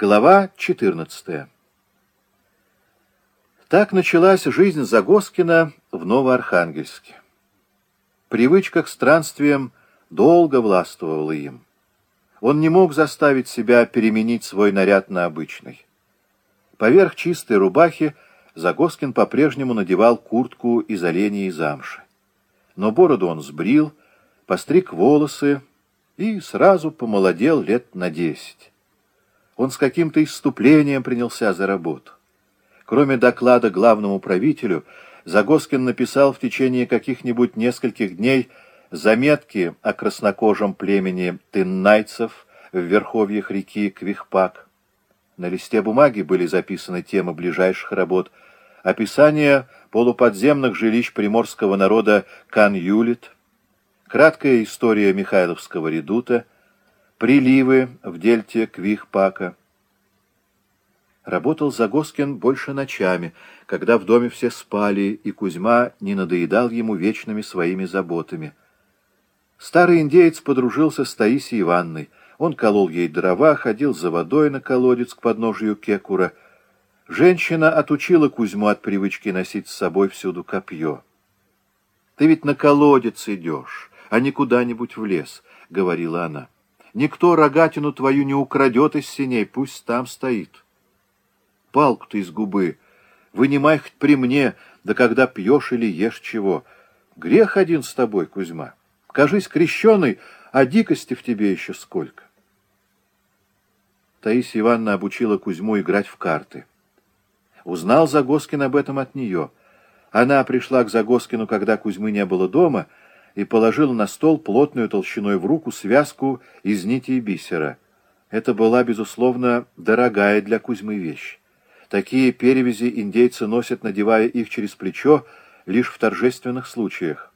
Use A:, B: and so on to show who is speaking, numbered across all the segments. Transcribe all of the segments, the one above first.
A: Глава 14 Так началась жизнь Загоскина в Новоархангельске. Привычка к странствиям долго властвовала им. Он не мог заставить себя переменить свой наряд на обычный. Поверх чистой рубахи Загоскин по-прежнему надевал куртку из оленя и замши. Но бороду он сбрил, постриг волосы и сразу помолодел лет на десять. Он с каким-то иступлением принялся за работу. Кроме доклада главному правителю, Загоскин написал в течение каких-нибудь нескольких дней заметки о краснокожем племени тыннайцев в верховьях реки Квихпак. На листе бумаги были записаны темы ближайших работ, описание полуподземных жилищ приморского народа Кан-Юлит, краткая история Михайловского редута — приливы в дельте Квихпака. Работал Загоскин больше ночами, когда в доме все спали, и Кузьма не надоедал ему вечными своими заботами. Старый индеец подружился с Таисией Ивановной. Он колол ей дрова, ходил за водой на колодец к подножию кекура. Женщина отучила Кузьму от привычки носить с собой всюду копье. «Ты ведь на колодец идешь, а не куда-нибудь в лес», — говорила она. Никто рогатину твою не украдет из синей, пусть там стоит. Палку ты из губы вынимай хоть при мне, да когда пьешь или ешь чего. Грех один с тобой, Кузьма. Кажись крещеный, а дикости в тебе еще сколько. Таисия Ивановна обучила Кузьму играть в карты. Узнал Загоскин об этом от нее. Она пришла к Загоскину, когда Кузьмы не было дома, и положила на стол плотную толщиной в руку связку из нити и бисера. Это была, безусловно, дорогая для Кузьмы вещь. Такие перевязи индейцы носят, надевая их через плечо, лишь в торжественных случаях.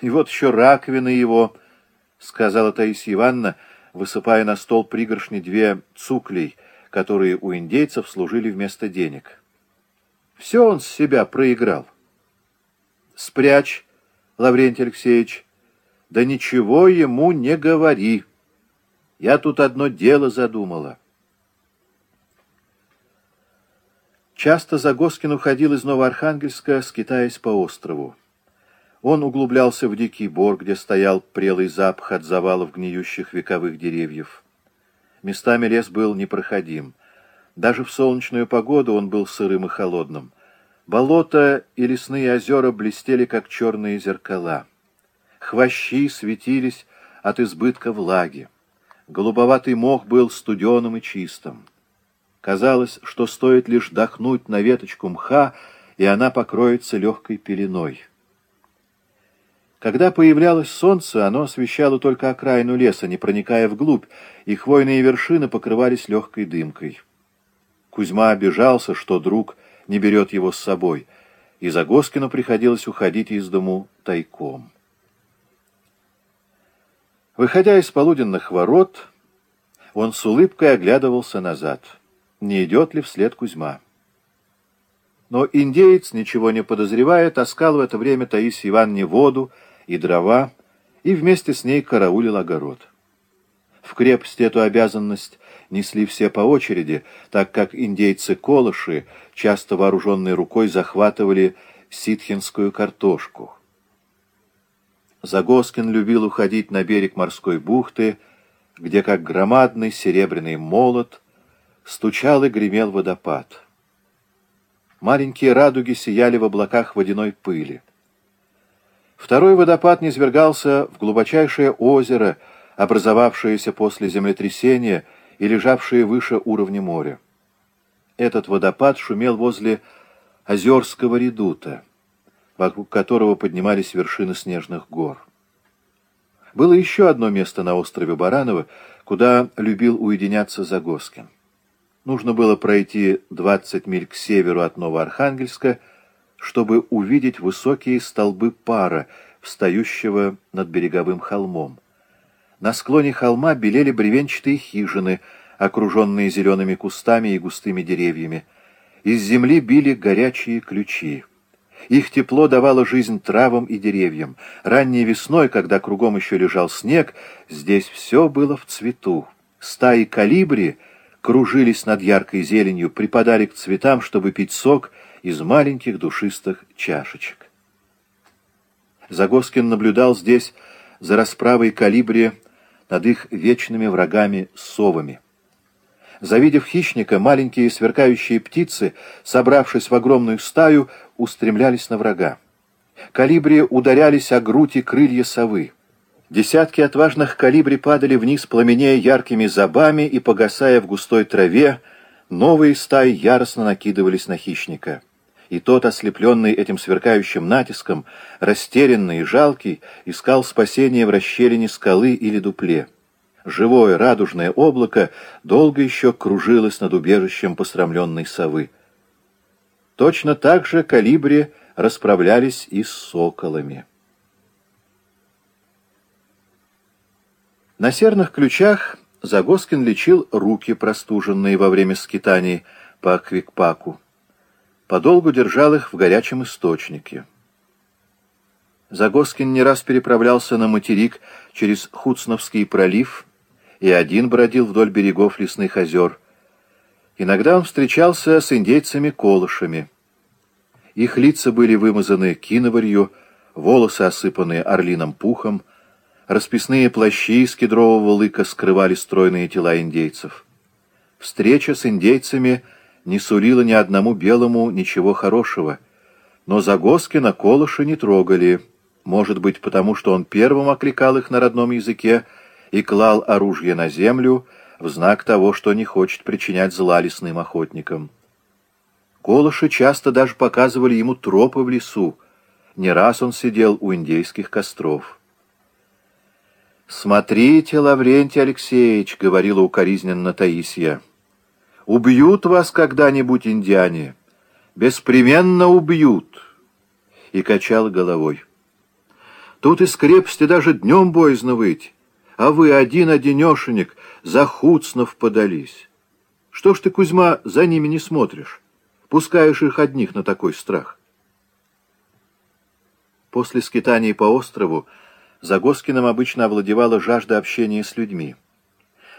A: «И вот еще раковины его», — сказала Таисия Ивановна, высыпая на стол пригоршни две цуклей, которые у индейцев служили вместо денег. «Все он с себя проиграл. Спрячь Лаврентий Алексеевич, да ничего ему не говори. Я тут одно дело задумала. Часто Загоскин уходил из Новоархангельска, скитаясь по острову. Он углублялся в дикий бор, где стоял прелый запах от завалов гниющих вековых деревьев. Местами лес был непроходим. Даже в солнечную погоду он был сырым и холодным. Болота и лесные озера блестели, как черные зеркала. Хвощи светились от избытка влаги. Голубоватый мох был студеным и чистым. Казалось, что стоит лишь дохнуть на веточку мха, и она покроется легкой пеленой. Когда появлялось солнце, оно освещало только окраину леса, не проникая вглубь, и хвойные вершины покрывались легкой дымкой. Кузьма обижался, что друг не берет его с собой, и Загоскину приходилось уходить из дому тайком. Выходя из полуденных ворот, он с улыбкой оглядывался назад, не идет ли вслед Кузьма. Но индеец, ничего не подозревая, таскал в это время Таисии Ивановне воду и дрова, и вместе с ней караулил огород. В крепости эту обязанность несли все по очереди, так как индейцы-колыши, часто вооруженной рукой, захватывали ситхинскую картошку. Загоскин любил уходить на берег морской бухты, где, как громадный серебряный молот, стучал и гремел водопад. Маленькие радуги сияли в облаках водяной пыли. Второй водопад низвергался в глубочайшее озеро, образовавшееся после землетрясения и лежавшее выше уровня моря. Этот водопад шумел возле Озерского редута, вокруг которого поднимались вершины снежных гор. Было еще одно место на острове Бараново, куда любил уединяться Загоскин. Нужно было пройти 20 миль к северу от Новоархангельска, чтобы увидеть высокие столбы пара, встающего над береговым холмом. На склоне холма белели бревенчатые хижины, окруженные зелеными кустами и густыми деревьями. Из земли били горячие ключи. Их тепло давало жизнь травам и деревьям. Ранней весной, когда кругом еще лежал снег, здесь все было в цвету. Стаи калибри кружились над яркой зеленью, припадали к цветам, чтобы пить сок из маленьких душистых чашечек. Загоскин наблюдал здесь за расправой калибри над их вечными врагами совами. Завидев хищника, маленькие сверкающие птицы, собравшись в огромную стаю, устремлялись на врага. Калибри ударялись о грудь и крылья совы. Десятки отважных калибри падали вниз, пламенея яркими зобами и погасая в густой траве, новые стаи яростно накидывались на хищника. И тот, ослепленный этим сверкающим натиском, растерянный и жалкий, искал спасения в расщелине скалы или дупле. Живое радужное облако долго еще кружилось над убежищем посрамленной совы. Точно так же калибри расправлялись и с соколами. На серных ключах Загоскин лечил руки, простуженные во время скитаний по Квикпаку. Подолгу держал их в горячем источнике. Загоскин не раз переправлялся на материк через Хуцновский пролив и один бродил вдоль берегов лесных озер. Иногда он встречался с индейцами-колышами. Их лица были вымазаны киноварью, волосы осыпаны орлиным пухом, расписные плащи из кедрового лыка скрывали стройные тела индейцев. Встреча с индейцами не сулила ни одному белому ничего хорошего, но Загоскина колыши не трогали, может быть, потому что он первым окликал их на родном языке и клал оружие на землю в знак того, что не хочет причинять зла лесным охотникам. Колыши часто даже показывали ему тропы в лесу. Не раз он сидел у индейских костров. «Смотрите, Лаврентий Алексеевич», — говорила укоризненно Таисия, — «убьют вас когда-нибудь индиане, беспременно убьют», — и качала головой. «Тут из крепости даже днем боязно выйти, а вы один-одинешенек за Хуцнов подались. Что ж ты, Кузьма, за ними не смотришь?» Пускаешь их одних на такой страх. После скитаний по острову Загоскиным обычно овладевала жажда общения с людьми.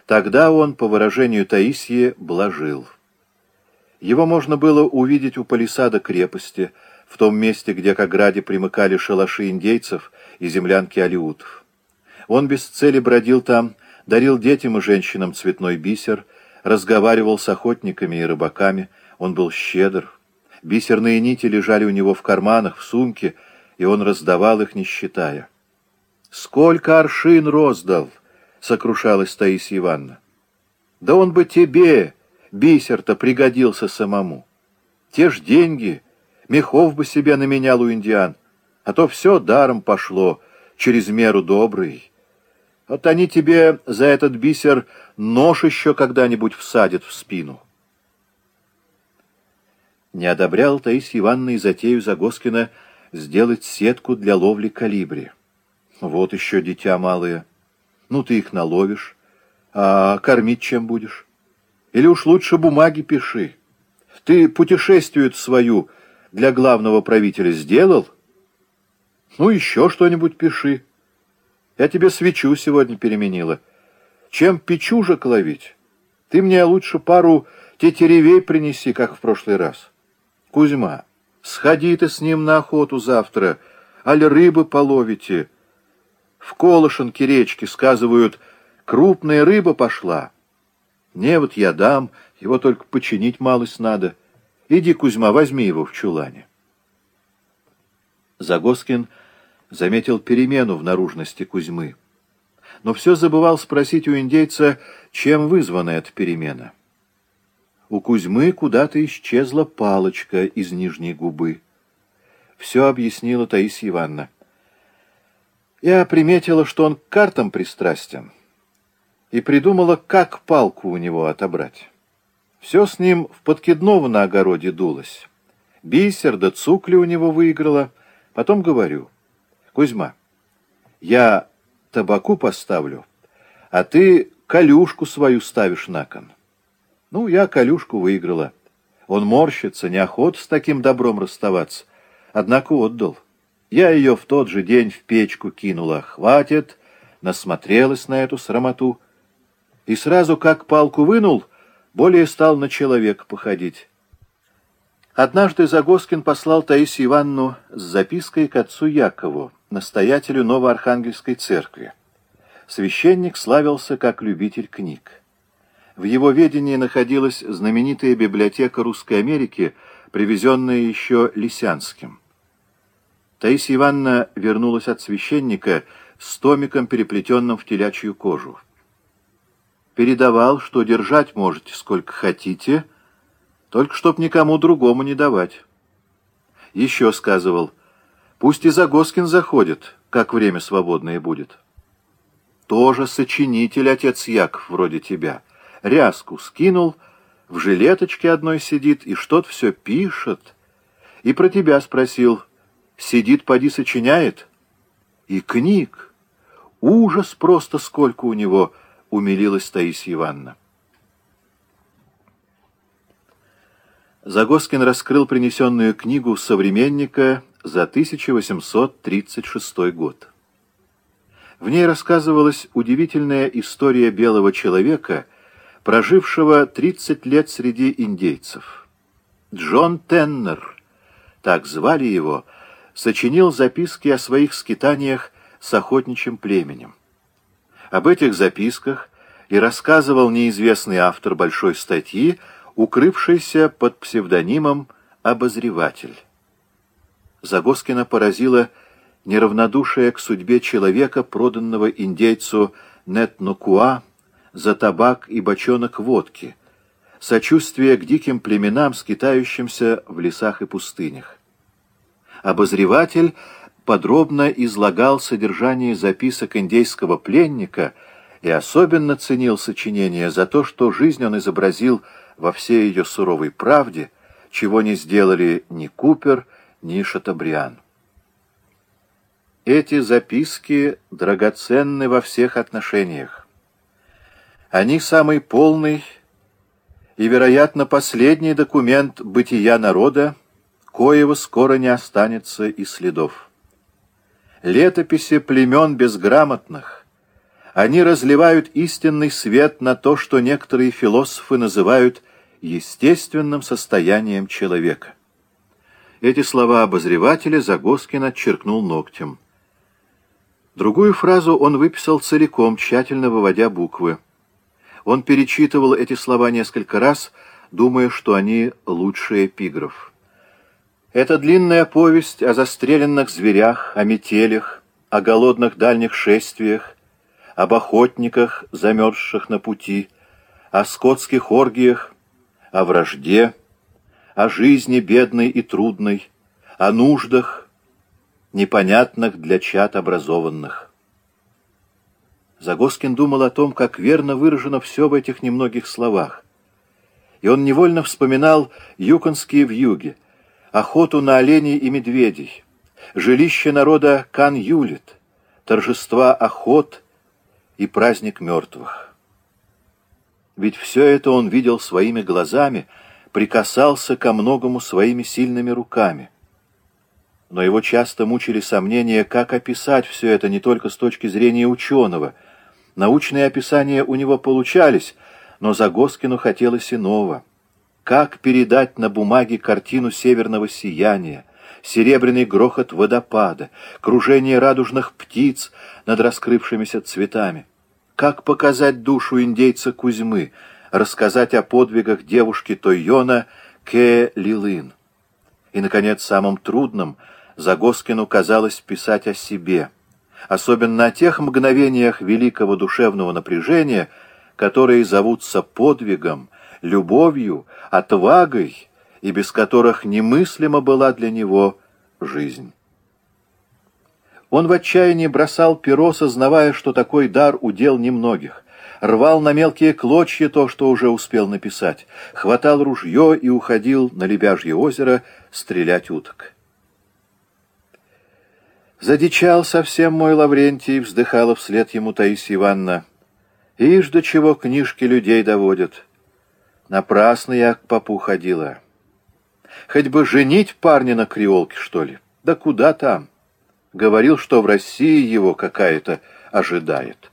A: Тогда он, по выражению Таисии, блажил. Его можно было увидеть у палисада крепости, в том месте, где к ограде примыкали шалаши индейцев и землянки алиутов. Он без цели бродил там, дарил детям и женщинам цветной бисер, разговаривал с охотниками и рыбаками, он был щедр. Бисерные нити лежали у него в карманах, в сумке, и он раздавал их, не считая. «Сколько аршин роздал!» — сокрушалась Таисия Ивановна. «Да он бы тебе, бисер-то, пригодился самому. Те ж деньги, мехов бы себе наменял у индиан, а то все даром пошло, через меру добрый. Вот они тебе за этот бисер нож еще когда-нибудь всадят в спину». Не одобрял Таисия Ивановна и затею Загоскина сделать сетку для ловли калибри. Вот еще дитя малое. Ну, ты их наловишь. А кормить чем будешь? Или уж лучше бумаги пиши. Ты путешествие свою для главного правителя сделал? Ну, еще что-нибудь пиши. Я тебе свечу сегодня переменила. Чем печужек ловить? Ты мне лучше пару тетеревей принеси, как в прошлый раз». Кузьма, сходи ты с ним на охоту завтра, аль рыбы половите. В Колышенке речки, сказывают, крупная рыба пошла. Не, вот я дам, его только починить малость надо. Иди, Кузьма, возьми его в чулане. Загоскин заметил перемену в наружности Кузьмы, но все забывал спросить у индейца, чем вызвана эта перемена. У Кузьмы куда-то исчезла палочка из нижней губы. Все объяснила Таисия Ивановна. Я приметила, что он к картам пристрастен, и придумала, как палку у него отобрать. Все с ним в подкидного на огороде дулось. Бисер да цукли у него выиграла. Потом говорю, Кузьма, я табаку поставлю, а ты колюшку свою ставишь на кон. Ну, я Калюшку выиграла. Он морщится, неохот с таким добром расставаться. Однако отдал. Я ее в тот же день в печку кинула. Хватит, насмотрелась на эту срамоту. И сразу, как палку вынул, более стал на человека походить. Однажды Загоскин послал Таисию Ивановну с запиской к отцу Якову, настоятелю Новоархангельской церкви. Священник славился как любитель книг. В его ведении находилась знаменитая библиотека Русской Америки, привезенная еще Лисянским. Таисия Ивановна вернулась от священника с томиком, переплетенным в телячью кожу. Передавал, что держать можете сколько хотите — только чтоб никому другому не давать. Еще сказывал, пусть и Загоскин заходит, как время свободное будет. Тоже сочинитель, отец Яков, вроде тебя. Ряску скинул, в жилеточке одной сидит и что-то все пишет. И про тебя спросил, сидит, поди сочиняет? И книг. Ужас просто сколько у него, умилилась Таисия Ивановна. Загоскин раскрыл принесенную книгу современника за 1836 год. В ней рассказывалась удивительная история белого человека, прожившего 30 лет среди индейцев. Джон Теннер, так звали его, сочинил записки о своих скитаниях с охотничьим племенем. Об этих записках и рассказывал неизвестный автор большой статьи укрывшийся под псевдонимом «Обозреватель». Загоскина поразило неравнодушие к судьбе человека, проданного индейцу Нетнукуа за табак и бочонок водки, сочувствие к диким племенам, скитающимся в лесах и пустынях. Обозреватель подробно излагал содержание записок индейского пленника и особенно ценил сочинение за то, что жизнь он изобразил во всей ее суровой правде, чего не сделали ни Купер, ни Шатабриан. Эти записки драгоценны во всех отношениях. Они самый полный и, вероятно, последний документ бытия народа, коего скоро не останется и следов. Летописи племен безграмотных, они разливают истинный свет на то, что некоторые философы называют естественным состоянием человека. Эти слова обозревателя Загоскин отчеркнул ногтем. Другую фразу он выписал целиком, тщательно выводя буквы. Он перечитывал эти слова несколько раз, думая, что они лучший эпиграф. Это длинная повесть о застреленных зверях, о метелях, о голодных дальних шествиях, об охотниках, замерзших на пути, о скотских оргиях, о вражде, о жизни бедной и трудной, о нуждах, непонятных для чад образованных. Загоскин думал о том, как верно выражено все в этих немногих словах. И он невольно вспоминал юконские вьюги, охоту на оленей и медведей, жилище народа Кан-Юлит, торжества охот — и праздник мертвых. Ведь все это он видел своими глазами, прикасался ко многому своими сильными руками. Но его часто мучили сомнения, как описать все это не только с точки зрения ученого. Научные описания у него получались, но Загоскину хотелось иного. Как передать на бумаге картину северного сияния, серебряный грохот водопада, кружение радужных птиц над раскрывшимися цветами. Как показать душу индейца Кузьмы, рассказать о подвигах девушки Тойона Ке Лилын. И, наконец, самым трудным Загоскину казалось писать о себе, особенно о тех мгновениях великого душевного напряжения, которые зовутся подвигом, любовью, отвагой, и без которых немыслима была для него жизнь. Он в отчаянии бросал перо, сознавая, что такой дар удел немногих. Рвал на мелкие клочья то, что уже успел написать. Хватал ружье и уходил на Лебяжье озеро стрелять уток. Задичал совсем мой Лаврентий, вздыхала вслед ему Таисия Ивановна. Ишь, до чего книжки людей доводят. Напрасно я к попу ходила. Хоть бы женить парня на креолке, что ли? Да куда там? Говорил, что в России его какая-то ожидает.